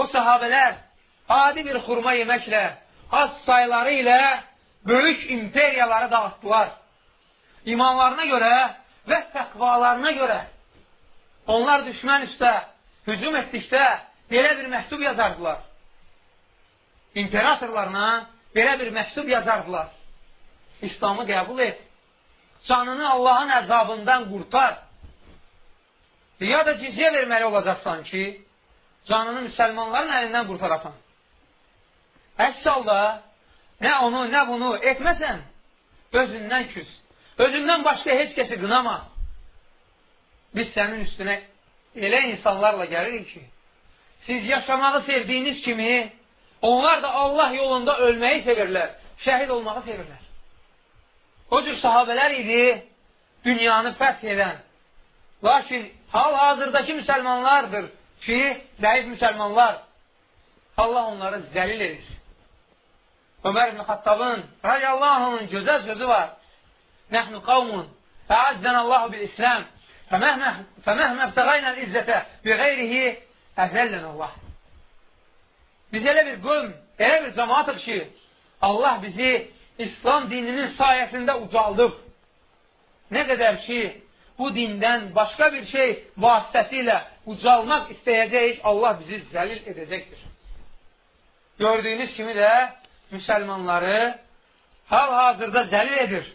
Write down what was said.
o sahabələr adi bir xurma yeməklə, az sayları ilə böyük imperiyaları dağıtdılar. İmanlarına görə və təqvalarına görə onlar düşmən üstə hücum etdikdə belə bir məktub yazardılar. İmperatorlarına belə bir məktub yazardılar. İslamı qəbul et. Canını Allahın əzabından qurtar. Ya da cizyə verməli olacaqsan ki, canını müsəlmanların əlindən qurtarasan. Əks halda nə onu, nə bunu etməsən, özündən küs. Özündən başqa heç kəsi qınama. Biz sənin üstünə elə insanlarla gəlirik ki, siz yaşamağı sevdiyiniz kimi, onlar da Allah yolunda ölməyi sevirlər, şəhid olmağı sevirlər. O cür sahabələr idi dünyanı fəth edən. Lakin hal-hazırdakı müsəlmanlardır ki, zəif müsəlmanlar. Allah onları zəlil edir. Ömər ibn Xattabın radiyallahu anhın gözəl sözü var. Nəhnu qavmun fəəzzənəllahu bil-İslam fəməhmə əbtəqaynəl izzətə bi qeyrihi əzəllən Allah. Biz elə bir qövm, elə bir cəmaatıq ki, Allah bizi İslam dininin sayəsində ucaldıb. Nə qədər ki, bu dindən başqa bir şey vasitəsilə ucalmaq istəyəcəyik, Allah bizi zəlil edəcəkdir. Gördüyünüz kimi də müsəlmanları hal-hazırda zəlil edir.